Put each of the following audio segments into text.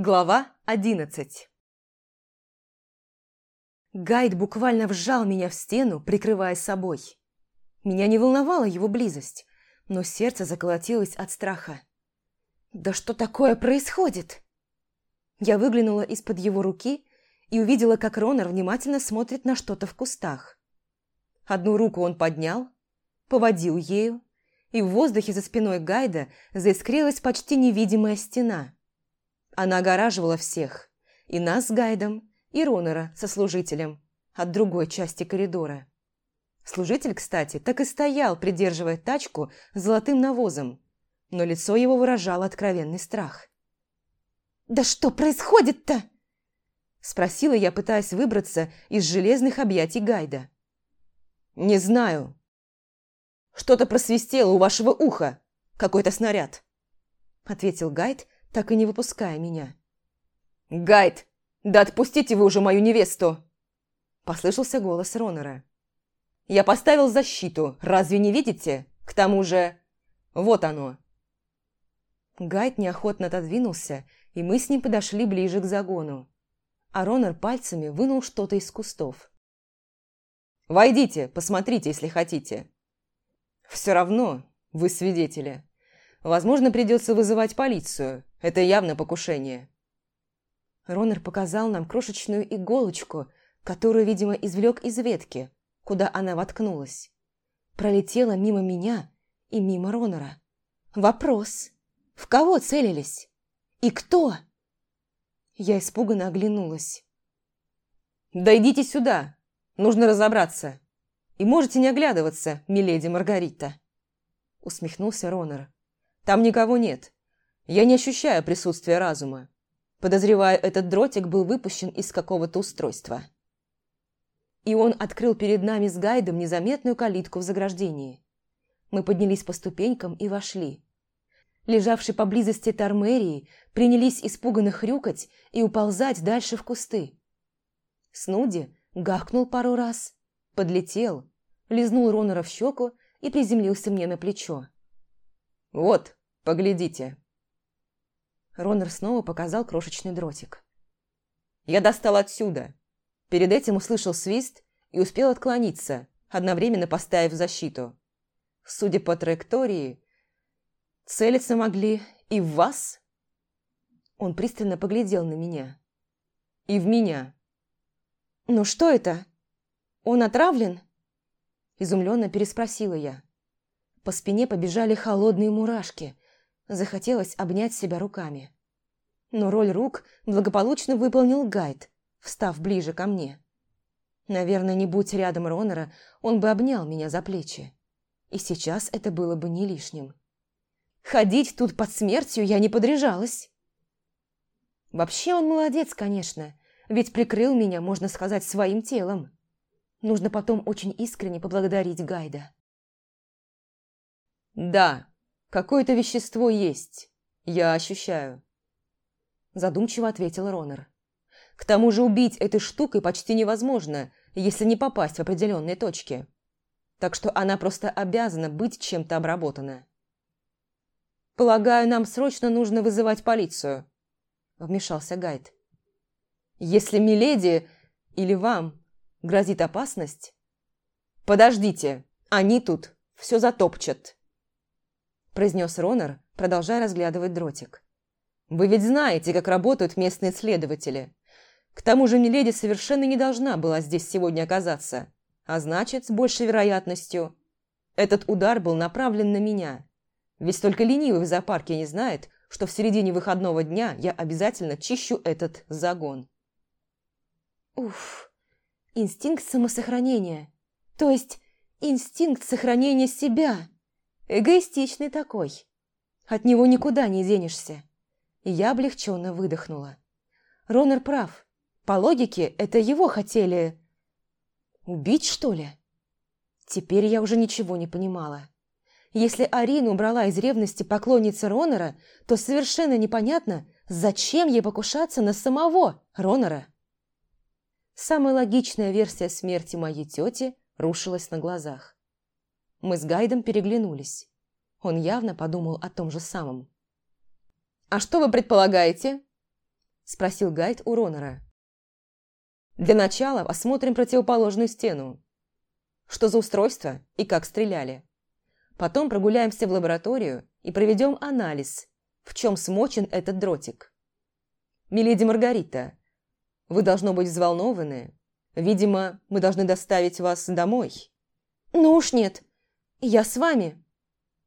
Глава 11 Гайд буквально вжал меня в стену, прикрывая собой. Меня не волновала его близость, но сердце заколотилось от страха. «Да что такое происходит?» Я выглянула из-под его руки и увидела, как Ронар внимательно смотрит на что-то в кустах. Одну руку он поднял, поводил ею, и в воздухе за спиной Гайда заискрилась почти невидимая стена – она огораживала всех. И нас с гайдом, и Ронора со служителем от другой части коридора. Служитель, кстати, так и стоял, придерживая тачку золотым навозом, но лицо его выражало откровенный страх. «Да что происходит-то?» Спросила я, пытаясь выбраться из железных объятий гайда. «Не знаю. Что-то просвистело у вашего уха. Какой-то снаряд», — ответил гайд, — так и не выпуская меня. «Гайд, да отпустите вы уже мою невесту!» Послышался голос Ронора. «Я поставил защиту, разве не видите? К тому же... Вот оно!» Гайд неохотно отодвинулся, и мы с ним подошли ближе к загону. А Ронор пальцами вынул что-то из кустов. «Войдите, посмотрите, если хотите. Все равно вы свидетели». Возможно, придется вызывать полицию. Это явно покушение». Ронер показал нам крошечную иголочку, которую, видимо, извлек из ветки, куда она воткнулась. Пролетела мимо меня и мимо Ронера. «Вопрос. В кого целились? И кто?» Я испуганно оглянулась. «Да идите сюда. Нужно разобраться. И можете не оглядываться, миледи Маргарита», усмехнулся Ронер. Там никого нет. Я не ощущаю присутствия разума. Подозреваю, этот дротик был выпущен из какого-то устройства. И он открыл перед нами с гайдом незаметную калитку в заграждении. Мы поднялись по ступенькам и вошли. Лежавший поблизости Тармерии принялись испуганно хрюкать и уползать дальше в кусты. Снуди гахкнул пару раз, подлетел, лизнул Ронора в щеку и приземлился мне на плечо. «Вот, «Поглядите». Ронер снова показал крошечный дротик. «Я достал отсюда». Перед этим услышал свист и успел отклониться, одновременно поставив защиту. Судя по траектории, целиться могли и в вас. Он пристально поглядел на меня. И в меня. «Ну что это? Он отравлен?» Изумленно переспросила я. По спине побежали холодные мурашки – Захотелось обнять себя руками. Но роль рук благополучно выполнил гайд, встав ближе ко мне. Наверное, не будь рядом Ронора, он бы обнял меня за плечи. И сейчас это было бы не лишним. Ходить тут под смертью я не подряжалась. Вообще он молодец, конечно, ведь прикрыл меня, можно сказать, своим телом. Нужно потом очень искренне поблагодарить Гайда. «Да, Какое-то вещество есть. Я ощущаю. Задумчиво ответил Ронер. К тому же убить этой штукой почти невозможно, если не попасть в определенные точки. Так что она просто обязана быть чем-то обработана. «Полагаю, нам срочно нужно вызывать полицию», – вмешался Гайд. «Если Миледи или вам грозит опасность...» «Подождите, они тут все затопчат», произнес Ронар, продолжая разглядывать дротик. «Вы ведь знаете, как работают местные следователи. К тому же Миледи совершенно не должна была здесь сегодня оказаться, а значит, с большей вероятностью. Этот удар был направлен на меня. Ведь только ленивый в зоопарке не знает, что в середине выходного дня я обязательно чищу этот загон». «Уф, инстинкт самосохранения, то есть инстинкт сохранения себя!» эгоистичный такой. От него никуда не денешься. Я облегченно выдохнула. Ронер прав. По логике, это его хотели... Убить, что ли? Теперь я уже ничего не понимала. Если Арина убрала из ревности поклонницы Ронора, то совершенно непонятно, зачем ей покушаться на самого Ронора. Самая логичная версия смерти моей тети рушилась на глазах. Мы с гайдом переглянулись. Он явно подумал о том же самом. «А что вы предполагаете?» – спросил гайд у Ронора. «Для начала осмотрим противоположную стену. Что за устройство и как стреляли. Потом прогуляемся в лабораторию и проведем анализ, в чем смочен этот дротик. Миледи Маргарита, вы должно быть взволнованы. Видимо, мы должны доставить вас домой». «Ну уж нет, «Я с вами.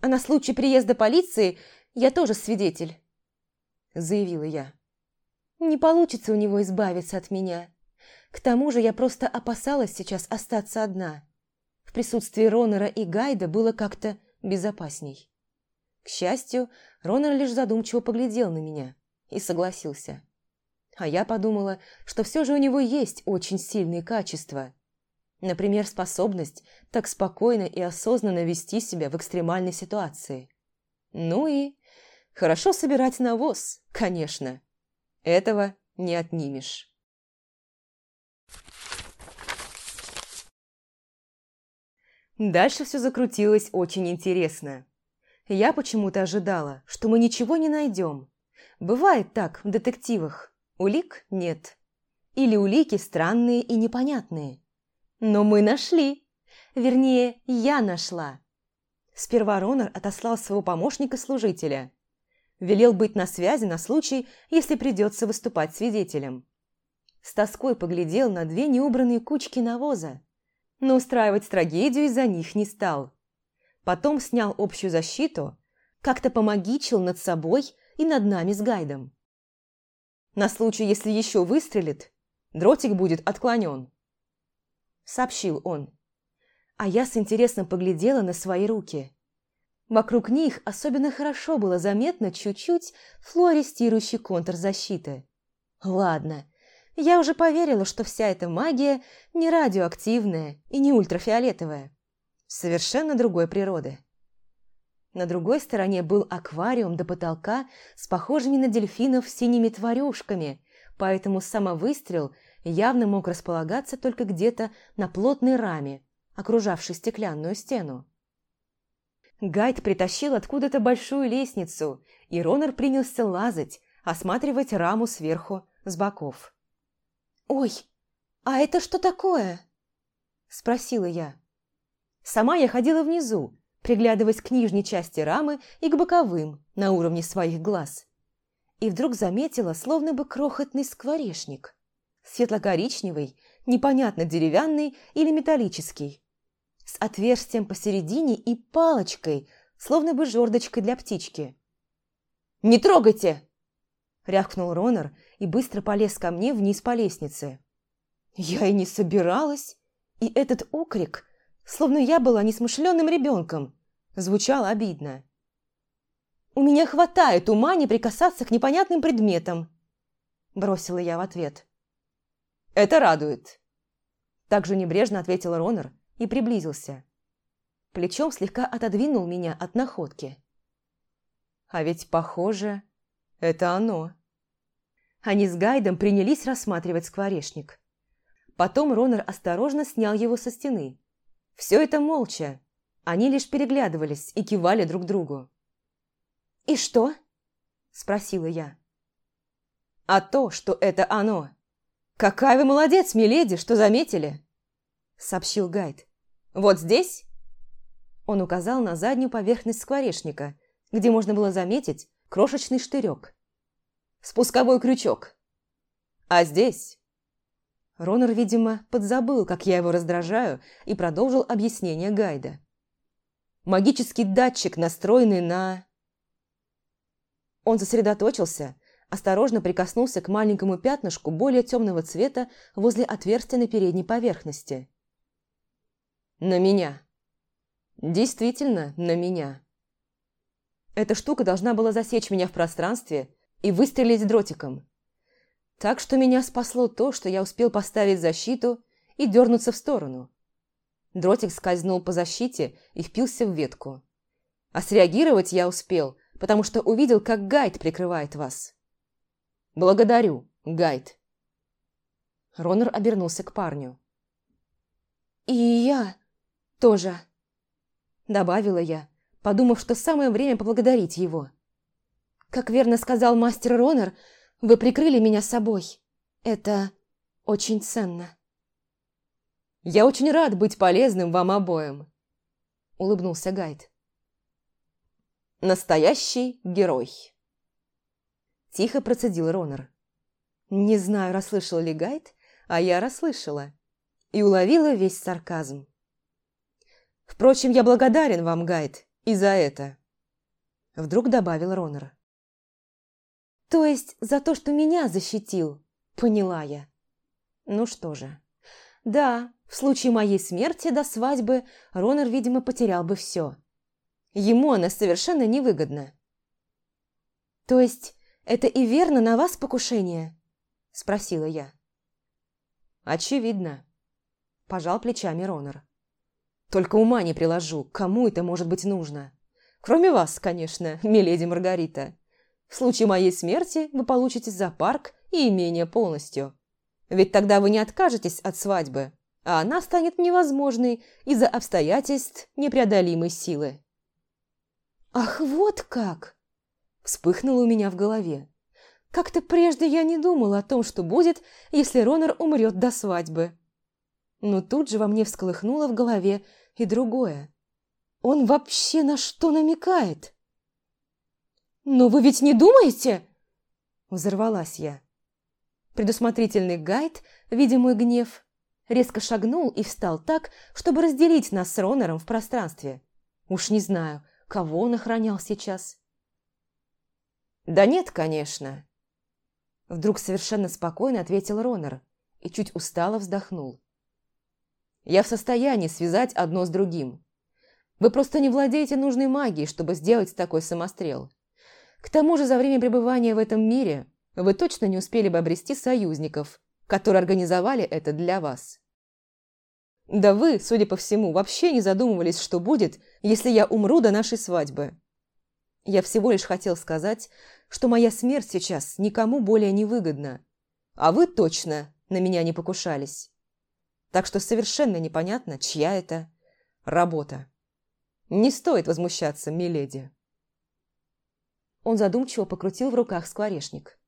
А на случай приезда полиции я тоже свидетель», – заявила я. «Не получится у него избавиться от меня. К тому же я просто опасалась сейчас остаться одна. В присутствии Ронора и Гайда было как-то безопасней». К счастью, Ронор лишь задумчиво поглядел на меня и согласился. А я подумала, что все же у него есть очень сильные качества – Например, способность так спокойно и осознанно вести себя в экстремальной ситуации. Ну и хорошо собирать навоз, конечно. Этого не отнимешь. Дальше все закрутилось очень интересно. Я почему-то ожидала, что мы ничего не найдем. Бывает так в детективах. Улик нет. Или улики странные и непонятные. Но мы нашли. Вернее, я нашла. Сперва Ронор отослал своего помощника-служителя. Велел быть на связи на случай, если придется выступать свидетелем. С тоской поглядел на две неубранные кучки навоза, но устраивать трагедию из-за них не стал. Потом снял общую защиту, как-то помогичил над собой и над нами с гайдом. На случай, если еще выстрелит, дротик будет отклонен сообщил он. А я с интересом поглядела на свои руки. Вокруг них особенно хорошо было заметно чуть-чуть флуорестирующий контур защиты. Ладно, я уже поверила, что вся эта магия не радиоактивная и не ультрафиолетовая. Совершенно другой природы. На другой стороне был аквариум до потолка с похожими на дельфинов синими тварюшками, поэтому самовыстрел – явно мог располагаться только где-то на плотной раме, окружавшей стеклянную стену. Гайд притащил откуда-то большую лестницу, и Ронар принялся лазать, осматривать раму сверху, с боков. «Ой, а это что такое?» – спросила я. Сама я ходила внизу, приглядываясь к нижней части рамы и к боковым, на уровне своих глаз. И вдруг заметила, словно бы крохотный скворечник светло-коричневый, непонятно деревянный или металлический, с отверстием посередине и палочкой, словно бы жердочкой для птички. «Не трогайте!» – рявкнул Ронор и быстро полез ко мне вниз по лестнице. Я и не собиралась, и этот окрик, словно я была несмышленным ребенком, звучал обидно. «У меня хватает ума не прикасаться к непонятным предметам», – бросила я в ответ. Это радует!» Так же небрежно ответил Ронор и приблизился. Плечом слегка отодвинул меня от находки. «А ведь, похоже, это оно!» Они с Гайдом принялись рассматривать скворечник. Потом Ронор осторожно снял его со стены. Все это молча. Они лишь переглядывались и кивали друг другу. «И что?» – спросила я. «А то, что это оно!» «Какая вы молодец, миледи, что заметили!» – сообщил гайд. «Вот здесь?» Он указал на заднюю поверхность скворечника, где можно было заметить крошечный штырек. «Спусковой крючок!» «А здесь?» Ронор, видимо, подзабыл, как я его раздражаю, и продолжил объяснение гайда. «Магический датчик, настроенный на...» Он сосредоточился – осторожно прикоснулся к маленькому пятнышку более темного цвета возле отверстия на передней поверхности. «На меня!» «Действительно, на меня!» Эта штука должна была засечь меня в пространстве и выстрелить дротиком. Так что меня спасло то, что я успел поставить защиту и дернуться в сторону. Дротик скользнул по защите и впился в ветку. А среагировать я успел, потому что увидел, как гайд прикрывает вас. «Благодарю, Гайд». Ронор обернулся к парню. «И я тоже», — добавила я, подумав, что самое время поблагодарить его. «Как верно сказал мастер Ронор, вы прикрыли меня собой. Это очень ценно». «Я очень рад быть полезным вам обоим», — улыбнулся Гайд. «Настоящий герой». Тихо процедил Ронор. «Не знаю, расслышал ли Гайд, а я расслышала. И уловила весь сарказм. Впрочем, я благодарен вам, Гайд, и за это». Вдруг добавил Ронор. «То есть за то, что меня защитил?» Поняла я. «Ну что же. Да, в случае моей смерти до свадьбы Ронор, видимо, потерял бы все. Ему она совершенно невыгодна». «То есть это и верно на вас покушение?» – спросила я. «Очевидно», – пожал плечами Ронор. «Только ума не приложу, кому это может быть нужно. Кроме вас, конечно, миледи Маргарита. В случае моей смерти вы получите зоопарк и имение полностью. Ведь тогда вы не откажетесь от свадьбы, а она станет невозможной из-за обстоятельств непреодолимой силы». «Ах, вот как!» Вспыхнуло у меня в голове. Как-то прежде я не думала о том, что будет, если Ронор умрет до свадьбы. Но тут же во мне всколыхнуло в голове и другое. Он вообще на что намекает? «Но вы ведь не думаете?» Взорвалась я. Предусмотрительный гайд, видя мой гнев, резко шагнул и встал так, чтобы разделить нас с Ронором в пространстве. Уж не знаю, кого он охранял сейчас. «Да нет, конечно!» Вдруг совершенно спокойно ответил Ронер и чуть устало вздохнул. «Я в состоянии связать одно с другим. Вы просто не владеете нужной магией, чтобы сделать такой самострел. К тому же за время пребывания в этом мире вы точно не успели бы обрести союзников, которые организовали это для вас». «Да вы, судя по всему, вообще не задумывались, что будет, если я умру до нашей свадьбы», я всего лишь хотел сказать, что моя смерть сейчас никому более не выгодна. А вы точно на меня не покушались. Так что совершенно непонятно, чья это работа. Не стоит возмущаться, миледи. Он задумчиво покрутил в руках скворечник.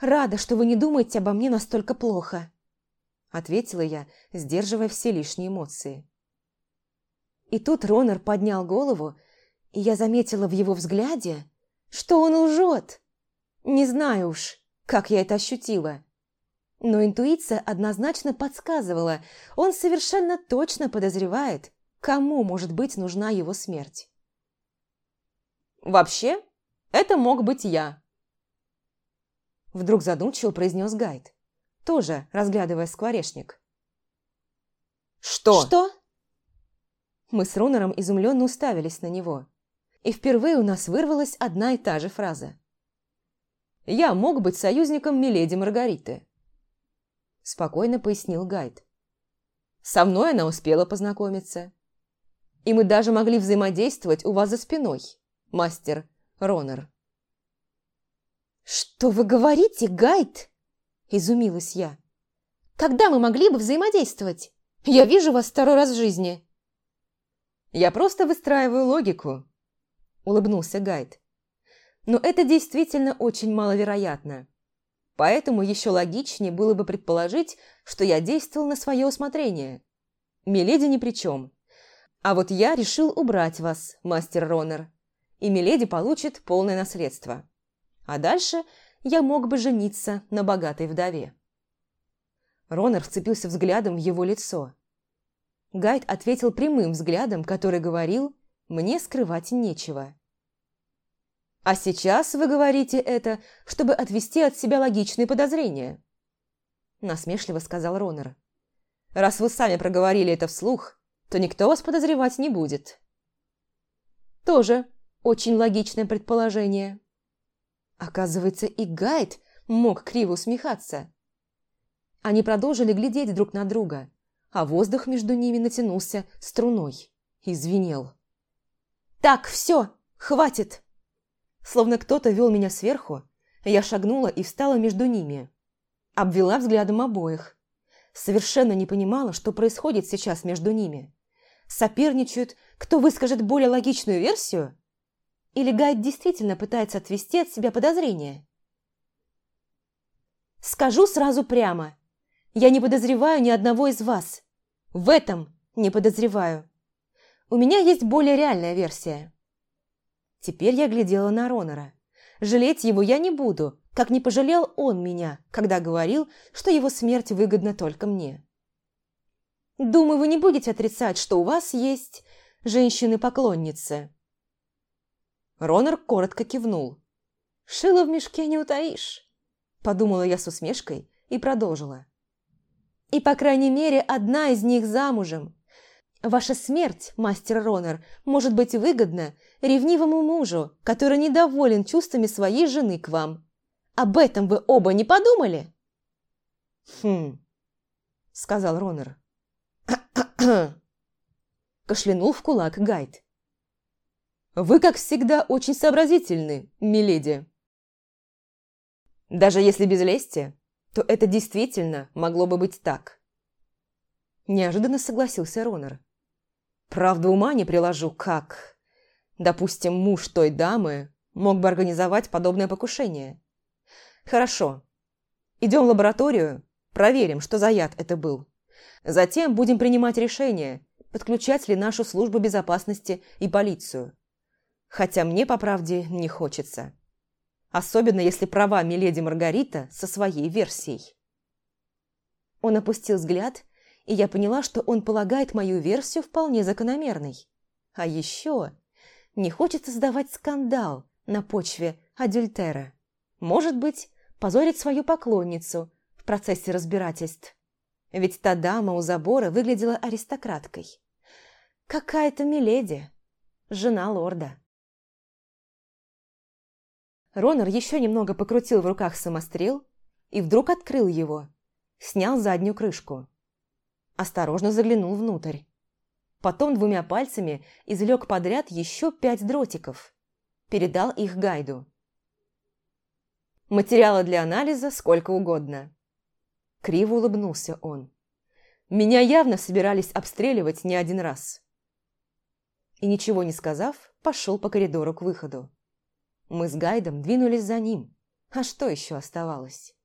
«Рада, что вы не думаете обо мне настолько плохо», – ответила я, сдерживая все лишние эмоции. И тут Ронар поднял голову я заметила в его взгляде, что он лжет. Не знаю уж, как я это ощутила. Но интуиция однозначно подсказывала, он совершенно точно подозревает, кому может быть нужна его смерть. «Вообще, это мог быть я», – вдруг задумчиво произнес гайд, тоже разглядывая скворечник. «Что?» «Что?» Мы с Рунером изумленно уставились на него и впервые у нас вырвалась одна и та же фраза. «Я мог быть союзником Миледи Маргариты», – спокойно пояснил гайд. «Со мной она успела познакомиться. И мы даже могли взаимодействовать у вас за спиной, мастер Ронер». «Что вы говорите, гайд?» – изумилась я. «Когда мы могли бы взаимодействовать? Я вижу вас второй раз в жизни». «Я просто выстраиваю логику», улыбнулся Гайд. Но это действительно очень маловероятно. Поэтому еще логичнее было бы предположить, что я действовал на свое усмотрение. Миледи ни при чем. А вот я решил убрать вас, мастер Ронер, и Миледи получит полное наследство. А дальше я мог бы жениться на богатой вдове. Ронер вцепился взглядом в его лицо. Гайд ответил прямым взглядом, который говорил «мне скрывать нечего». А сейчас вы говорите это, чтобы отвести от себя логичные подозрения. Насмешливо сказал Ронер. Раз вы сами проговорили это вслух, то никто вас подозревать не будет. Тоже очень логичное предположение. Оказывается, и Гайд мог криво усмехаться. Они продолжили глядеть друг на друга, а воздух между ними натянулся струной и звенел. «Так, все, хватит!» словно кто-то вел меня сверху, я шагнула и встала между ними. Обвела взглядом обоих. Совершенно не понимала, что происходит сейчас между ними. Соперничают, кто выскажет более логичную версию? Или Гайд действительно пытается отвести от себя подозрения? Скажу сразу прямо. Я не подозреваю ни одного из вас. В этом не подозреваю. У меня есть более реальная версия. Теперь я глядела на Ронора. Жалеть его я не буду, как не пожалел он меня, когда говорил, что его смерть выгодна только мне. Думаю, вы не будете отрицать, что у вас есть женщины-поклонницы. Ронор коротко кивнул. «Шило в мешке не утаишь», – подумала я с усмешкой и продолжила. «И, по крайней мере, одна из них замужем. Ваша смерть, мастер Ронер, может быть выгодна ревнивому мужу, который недоволен чувствами своей жены к вам. Об этом вы оба не подумали?» «Хм», — сказал Ронер. Кашлянул в кулак Гайд. «Вы, как всегда, очень сообразительны, миледи». «Даже если без лести, то это действительно могло бы быть так», – неожиданно согласился Ронер. Правда, ума не приложу, как. Допустим, муж той дамы мог бы организовать подобное покушение. Хорошо. Идем в лабораторию, проверим, что за яд это был. Затем будем принимать решение, подключать ли нашу службу безопасности и полицию. Хотя мне, по правде, не хочется. Особенно, если права Миледи Маргарита со своей версией. Он опустил взгляд и я поняла, что он полагает мою версию вполне закономерной. А еще не хочется сдавать скандал на почве адюльтера. Может быть, позорить свою поклонницу в процессе разбирательств. Ведь та дама у забора выглядела аристократкой. Какая-то миледи, жена лорда. Ронар еще немного покрутил в руках самострел и вдруг открыл его, снял заднюю крышку осторожно заглянул внутрь. Потом двумя пальцами извлек подряд еще пять дротиков. Передал их гайду. «Материала для анализа сколько угодно». Криво улыбнулся он. «Меня явно собирались обстреливать не один раз». И ничего не сказав, пошел по коридору к выходу. Мы с гайдом двинулись за ним. А что еще оставалось?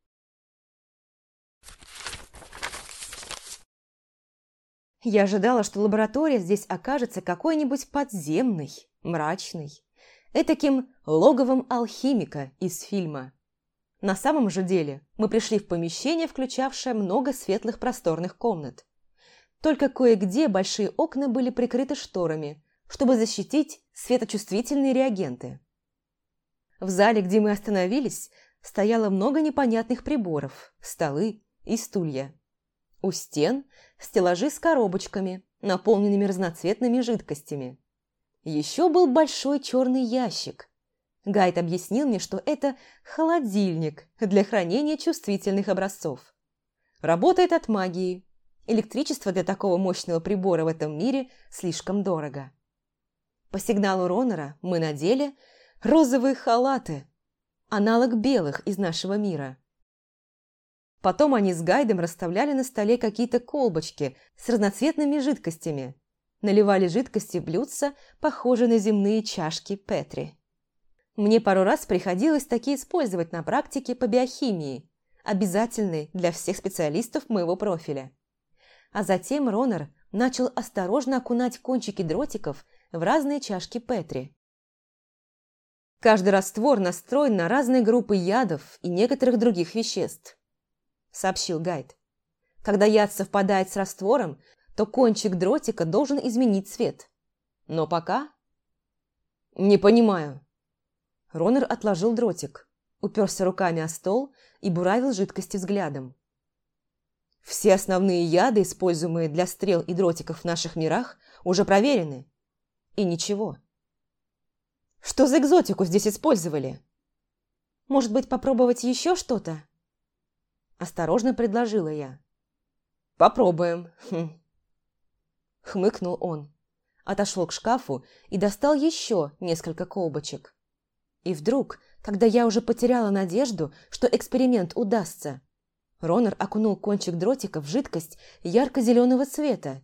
Я ожидала, что лаборатория здесь окажется какой-нибудь подземной, мрачной, этаким логовом алхимика из фильма. На самом же деле мы пришли в помещение, включавшее много светлых просторных комнат. Только кое-где большие окна были прикрыты шторами, чтобы защитить светочувствительные реагенты. В зале, где мы остановились, стояло много непонятных приборов, столы и стулья. У стен стеллажи с коробочками, наполненными разноцветными жидкостями. Еще был большой черный ящик. Гайд объяснил мне, что это холодильник для хранения чувствительных образцов. Работает от магии. Электричество для такого мощного прибора в этом мире слишком дорого. По сигналу Ронора мы надели розовые халаты, аналог белых из нашего мира – Потом они с гайдом расставляли на столе какие-то колбочки с разноцветными жидкостями. Наливали жидкости в блюдца, похожие на земные чашки Петри. Мне пару раз приходилось такие использовать на практике по биохимии, обязательные для всех специалистов моего профиля. А затем Ронер начал осторожно окунать кончики дротиков в разные чашки Петри. Каждый раствор настроен на разные группы ядов и некоторых других веществ. – сообщил гайд. Когда яд совпадает с раствором, то кончик дротика должен изменить цвет. Но пока... Не понимаю. Ронер отложил дротик, уперся руками о стол и буравил жидкости взглядом. Все основные яды, используемые для стрел и дротиков в наших мирах, уже проверены. И ничего. Что за экзотику здесь использовали? Может быть, попробовать еще что-то? Осторожно предложила я. «Попробуем!» хм. Хмыкнул он. Отошел к шкафу и достал еще несколько колбочек. И вдруг, когда я уже потеряла надежду, что эксперимент удастся, Ронар окунул кончик дротика в жидкость ярко-зеленого цвета,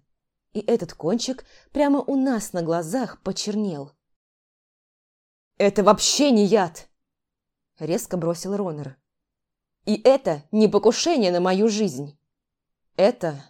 и этот кончик прямо у нас на глазах почернел. «Это вообще не яд!» – резко бросил Ронар. И это не покушение на мою жизнь. Это